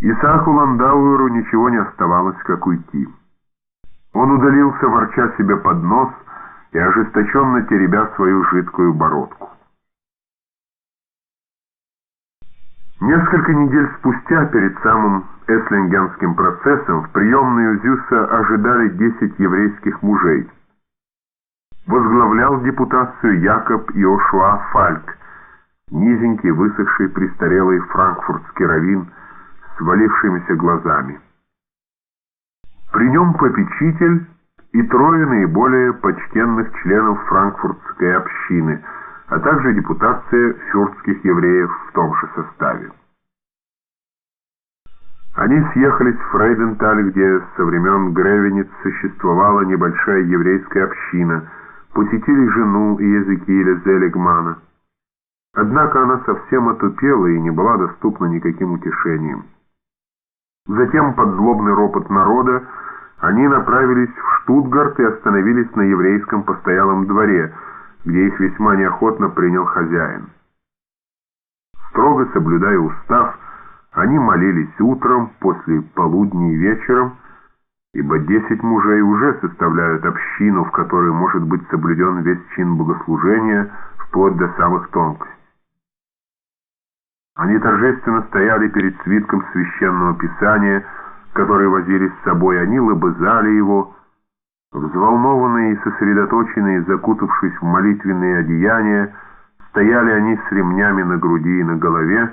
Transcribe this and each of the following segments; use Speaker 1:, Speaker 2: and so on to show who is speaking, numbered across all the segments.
Speaker 1: Исааку Ландауэру ничего не оставалось, как уйти. Он удалился, ворча себе под нос и ожесточенно теребя свою жидкую бородку. Несколько недель спустя, перед самым Эслингенским процессом, в приемную Зюса ожидали 10 еврейских мужей. Возглавлял депутацию Якоб Иошуа Фальк, низенький, высохший, престарелый франкфуртский раввин с валившимися глазами. При нем попечитель и трое наиболее почтенных членов франкфуртской общины, а также депутация фюртских евреев в том же составе. Они съехались в Фрейденталь, где со времен Гревениц существовала небольшая еврейская община, посетили жену Иезекииля Зелегмана. Однако она совсем отупела и не была доступна никаким утешением. Затем, под злобный ропот народа, они направились в Штутгарт и остановились на еврейском постоялом дворе, где их весьма неохотно принял хозяин. Строго соблюдая устав, они молились утром, после полудня и вечером, ибо десять мужей уже составляют общину, в которой может быть соблюден весь чин богослужения, вплоть до самых тонкостей. Они торжественно стояли перед свитком священного писания, который возили с собой, они лобызали его, взволнованные и сосредоточенные, закутавшись в молитвенные одеяния, стояли они с ремнями на груди и на голове,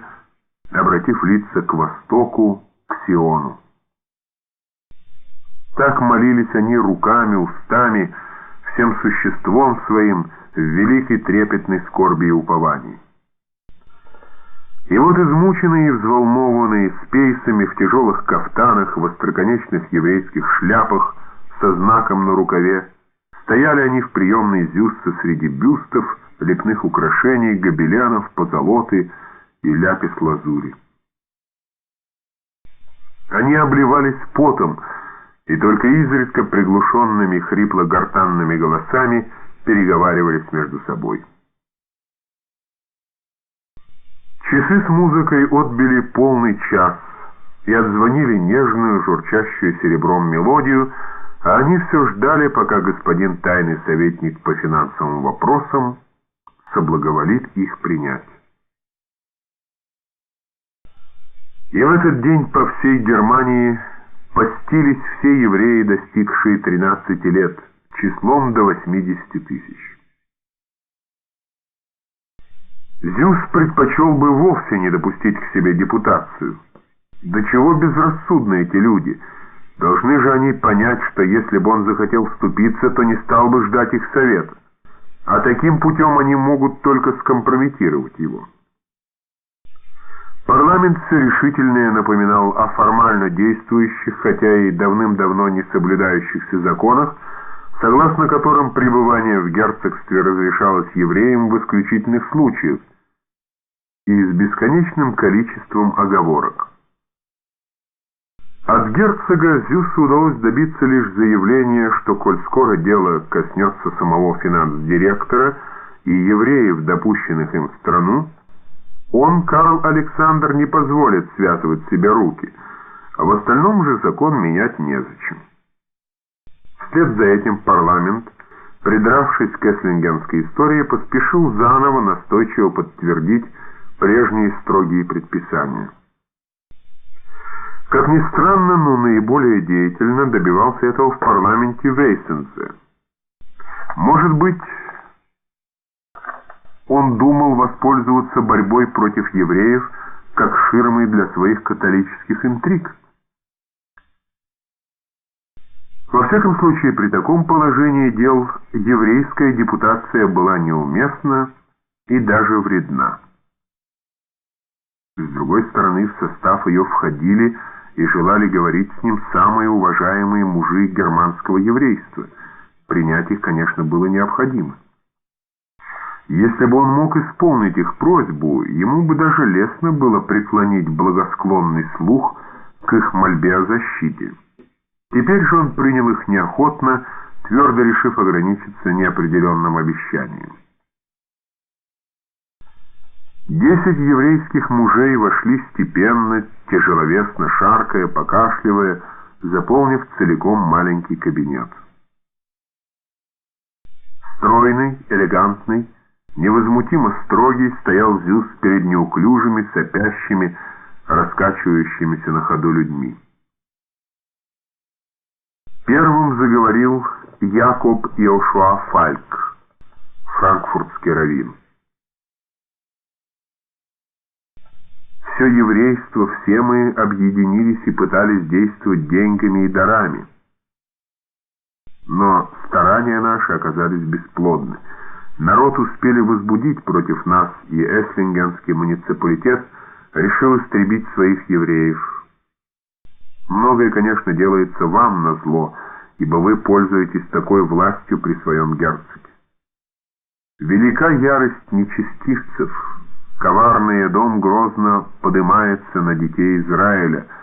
Speaker 1: обратив лица к востоку, к Сиону. Так молились они руками, устами, всем существом своим в великой трепетной скорби и уповании. И вот измученные и взволнованные, с пейсами в тяжелых кафтанах, в остроконечных еврейских шляпах, со знаком на рукаве, стояли они в приемной Зюсса среди бюстов, лепных украшений, гобеленов, позолоты и ляпис-лазури. Они обливались потом, и только изредка приглушенными хрипло-гортанными голосами переговаривались между собой. Часы с музыкой отбили полный час и отзвонили нежную, журчащую серебром мелодию, а они все ждали, пока господин тайный советник по финансовым вопросам соблаговолит их принять. И в этот день по всей Германии постились все евреи, достигшие 13 лет, числом до 80 тысяч. Зюс предпочел бы вовсе не допустить к себе депутацию. До чего безрассудны эти люди? Должны же они понять, что если бы он захотел вступиться, то не стал бы ждать их совета. А таким путем они могут только скомпрометировать его. Парламент все решительнее напоминал о формально действующих, хотя и давным-давно не соблюдающихся законах, согласно которым пребывание в герцогстве разрешалось евреям в исключительных случаях, и с бесконечным количеством оговорок. От герцога Зюсу удалось добиться лишь заявления, что коль скоро дело коснется самого финанс-директора и евреев, допущенных им в страну, он, Карл Александр, не позволит связывать себе руки, а в остальном же закон менять незачем. Вслед за этим парламент, придравшись к эслингенской истории, поспешил заново настойчиво подтвердить прежние строгие предписания. Как ни странно, но наиболее деятельно добивался этого в парламенте Вейсенсе. Может быть, он думал воспользоваться борьбой против евреев как ширмой для своих католических интриг. Во всяком случае, при таком положении дел еврейская депутация была неуместна и даже вредна. С другой стороны, в состав ее входили и желали говорить с ним самые уважаемые мужи германского еврейства. Принять их, конечно, было необходимо. Если бы он мог исполнить их просьбу, ему бы даже лестно было преклонить благосклонный слух к их мольбе о защите. Теперь же он принял их неохотно, твердо решив ограничиться неопределенным обещанием. Десять еврейских мужей вошли степенно, тяжеловесно шаркая, покашливая, заполнив целиком маленький кабинет. Стройный, элегантный, невозмутимо строгий стоял Зюс перед неуклюжими, сопящими, раскачивающимися на ходу людьми. Первым заговорил Якоб Иошуа Фальк, франкфуртский раввин. Все еврейство, все мы объединились и пытались действовать деньгами и дарами. Но старания наши оказались бесплодны. Народ успели возбудить против нас, и Эслингенский муниципалитет решил истребить своих евреев. Многое, конечно, делается вам на зло, ибо вы пользуетесь такой властью при своем герцоге. Велика ярость нечестивцев — Коварный дом грозно подымается на детей Израиля,